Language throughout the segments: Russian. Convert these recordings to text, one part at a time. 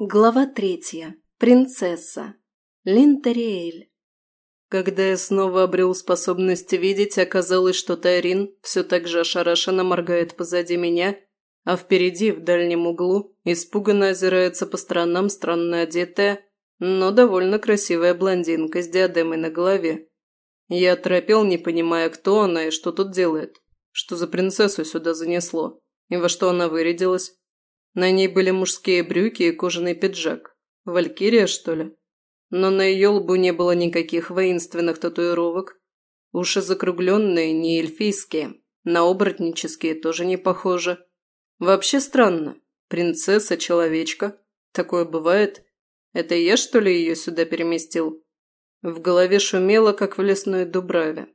Глава третья. Принцесса. Линтериэль. Когда я снова обрел способность видеть, оказалось, что Тайрин все так же ошарашенно моргает позади меня, а впереди, в дальнем углу, испуганно озирается по сторонам странно одетая, но довольно красивая блондинка с диадемой на голове. Я оторопел, не понимая, кто она и что тут делает, что за принцессу сюда занесло, и во что она вырядилась. На ней были мужские брюки и кожаный пиджак. Валькирия, что ли? Но на ее лбу не было никаких воинственных татуировок. Уши закругленные, не эльфийские. На оборотнические тоже не похожи. Вообще странно. Принцесса-человечка. Такое бывает. Это я, что ли, ее сюда переместил? В голове шумело, как в лесной дубраве.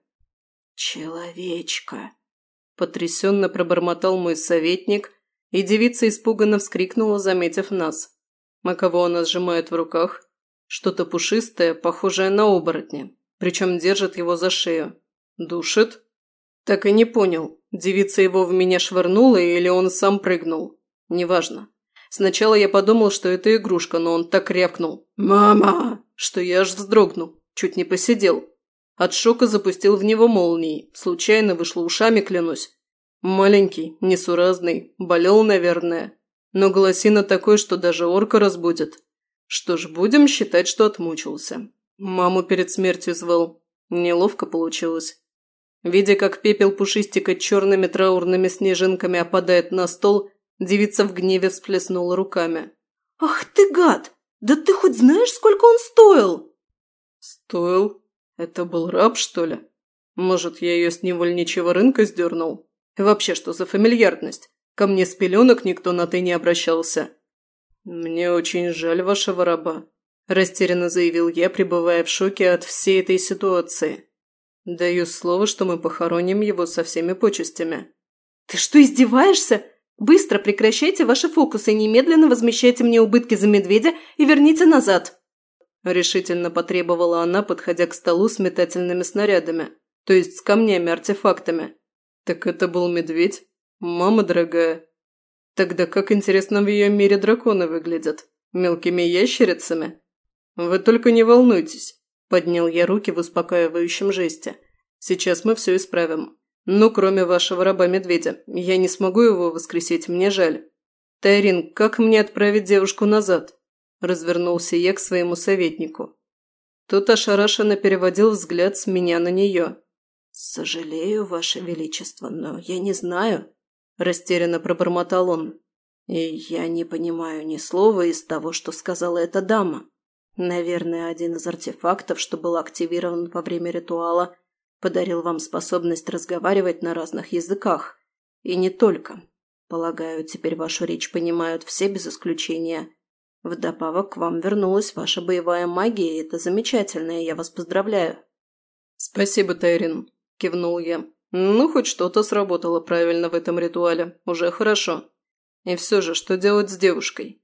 «Человечка!» – потрясенно пробормотал мой советник – и девица испуганно вскрикнула, заметив нас. Она сжимает в руках? Что-то пушистое, похожее на оборотня, причем держит его за шею. Душит? Так и не понял, девица его в меня швырнула или он сам прыгнул. Неважно. Сначала я подумал, что это игрушка, но он так рявкнул. «Мама!» Что я аж вздрогнул, чуть не посидел. От шока запустил в него молнией. Случайно вышло ушами, клянусь. Маленький, несуразный, болел, наверное. Но голосина такой, что даже орка разбудит. Что ж, будем считать, что отмучился. Маму перед смертью звал. Неловко получилось. Видя, как пепел пушистика черными траурными снежинками опадает на стол, девица в гневе всплеснула руками. «Ах ты гад! Да ты хоть знаешь, сколько он стоил?» «Стоил? Это был раб, что ли? Может, я ее с невольничьего рынка сдернул?» Вообще, что за фамильярность? Ко мне с пеленок никто на «ты» не обращался. «Мне очень жаль вашего раба», – растерянно заявил я, пребывая в шоке от всей этой ситуации. «Даю слово, что мы похороним его со всеми почестями». «Ты что, издеваешься? Быстро прекращайте ваши фокусы и немедленно возмещайте мне убытки за медведя и верните назад!» Решительно потребовала она, подходя к столу с метательными снарядами, то есть с камнями-артефактами. Так это был медведь? Мама дорогая. Тогда как интересно в ее мире драконы выглядят? Мелкими ящерицами? Вы только не волнуйтесь. Поднял я руки в успокаивающем жесте. Сейчас мы все исправим. Ну, кроме вашего раба-медведя. Я не смогу его воскресить, мне жаль. Тайрин, как мне отправить девушку назад? Развернулся я к своему советнику. Тот ошарашенно переводил взгляд с меня на нее. «Сожалею, Ваше Величество, но я не знаю», – растерянно пробормотал он. «И я не понимаю ни слова из того, что сказала эта дама. Наверное, один из артефактов, что был активирован во время ритуала, подарил вам способность разговаривать на разных языках. И не только. Полагаю, теперь вашу речь понимают все без исключения. Вдобавок к вам вернулась ваша боевая магия, и это замечательно, и я вас поздравляю». «Спасибо, Тайрин», – кивнул я. «Ну, хоть что-то сработало правильно в этом ритуале. Уже хорошо. И все же, что делать с девушкой?»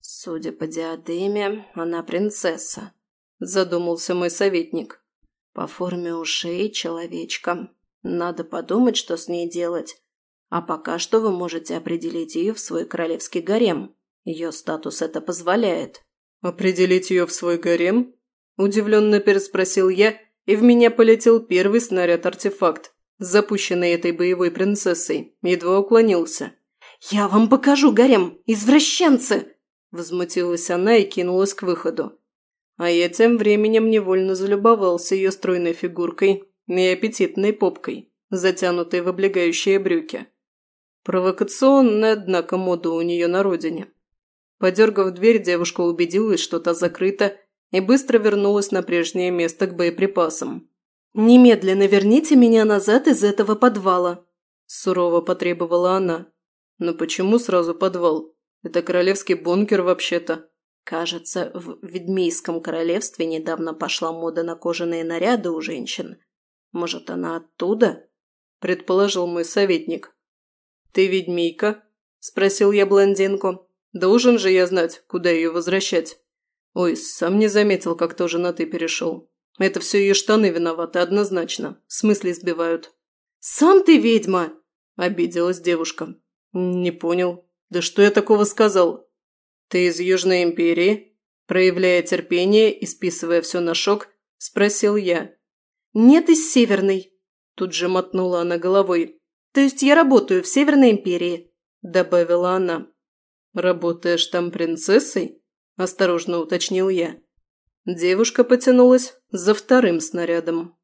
«Судя по диадеме, она принцесса», – задумался мой советник. «По форме ушей человечка. Надо подумать, что с ней делать. А пока что вы можете определить ее в свой королевский гарем. Ее статус это позволяет». «Определить ее в свой гарем?» – удивленно переспросил я и в меня полетел первый снаряд-артефакт, запущенный этой боевой принцессой, едва уклонился. «Я вам покажу, гарем, извращенцы!» Возмутилась она и кинулась к выходу. А я тем временем невольно залюбовался ее стройной фигуркой и аппетитной попкой, затянутой в облегающие брюки. Провокационная, однако, мода у нее на родине. Подергав дверь, девушка убедилась, что та закрыта, и быстро вернулась на прежнее место к боеприпасам. «Немедленно верните меня назад из этого подвала», – сурово потребовала она. «Но почему сразу подвал? Это королевский бункер вообще-то». Кажется, в Ведьмийском королевстве недавно пошла мода на кожаные наряды у женщин. Может, она оттуда? Предположил мой советник. Ты ведьмийка? Спросил я блондинку. Должен же я знать, куда ее возвращать. Ой, сам не заметил, как тоже на «ты» перешел. Это все ее штаны виноваты, однозначно. В смысле сбивают. «Сам ты ведьма!» – обиделась девушка. «Не понял. Да что я такого сказал?» «Ты из Южной Империи?» Проявляя терпение и списывая все на шок, спросил я. «Нет, из Северной», – тут же мотнула она головой. «То есть я работаю в Северной Империи», – добавила она. «Работаешь там принцессой?» – осторожно уточнил я. Девушка потянулась за вторым снарядом.